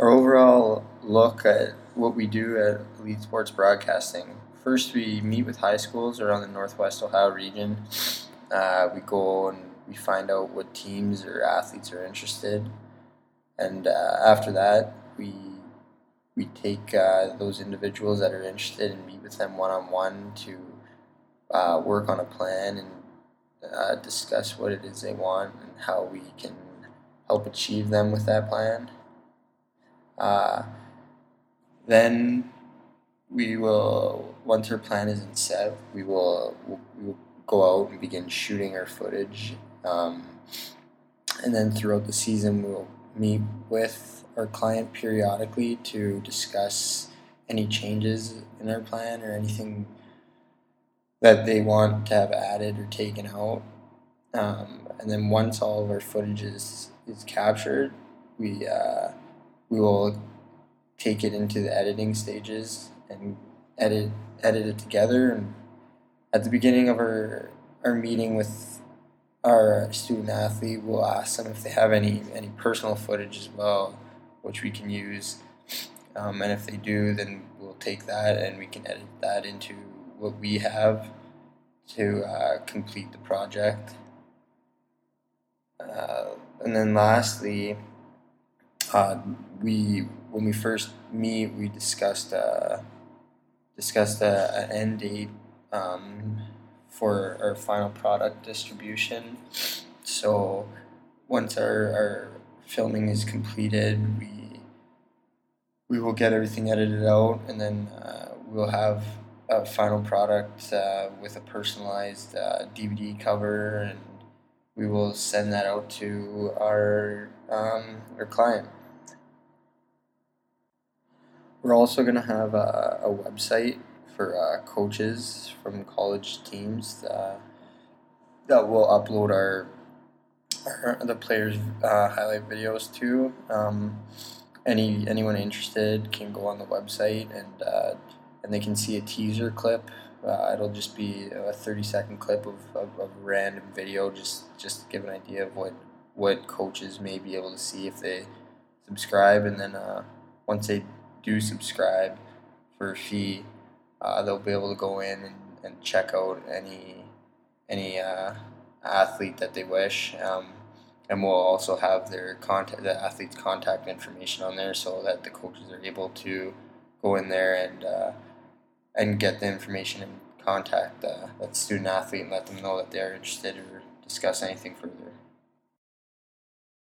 our overall look at what we do at Elite Sports Broadcasting. First, we meet with high schools around the Northwest Ohio region. Uh, we go and we find out what teams or athletes are interested, and uh, after that, we we take uh, those individuals that are interested and meet with them one on one to uh, work on a plan and uh, discuss what it is they want and how we can help achieve them with that plan. Uh, then we will, once our plan isn't set, we will, we will go out and begin shooting our footage. Um, and then throughout the season, we'll meet with our client periodically to discuss any changes in our plan or anything that they want to have added or taken out. Um, and then once all of our footage is, is captured, we uh, we will take it into the editing stages and edit edit it together. And at the beginning of our our meeting with our student athlete, we'll ask them if they have any any personal footage as well, which we can use. Um, and if they do, then we'll take that and we can edit that into what we have to uh, complete the project. Uh, and then lastly, uh, we when we first meet, we discussed uh, discussed a, an end date um, for our final product distribution. So once our, our filming is completed, we we will get everything edited out, and then uh, we'll have a final product uh, with a personalized uh, DVD cover, and we will send that out to our um, our client. We're also going to have a, a, website for uh, coaches from college teams uh, that will upload our, our the players' uh, highlight videos to. Um, any anyone interested can go on the website and uh, and they can see a teaser clip. Uh, it'll just be a thirty second clip of, of, of random video, just just give an idea of what what coaches may be able to see if they subscribe, and then once they do subscribe for a fee, uh, they'll be able to go in and, and check out any any uh, athlete that they wish. Um, and we'll also have their contact, the athlete's contact information on there, so that the coaches are able to go in there and uh, and get the information and contact uh, that student athlete and let them know that they're interested or discuss anything further.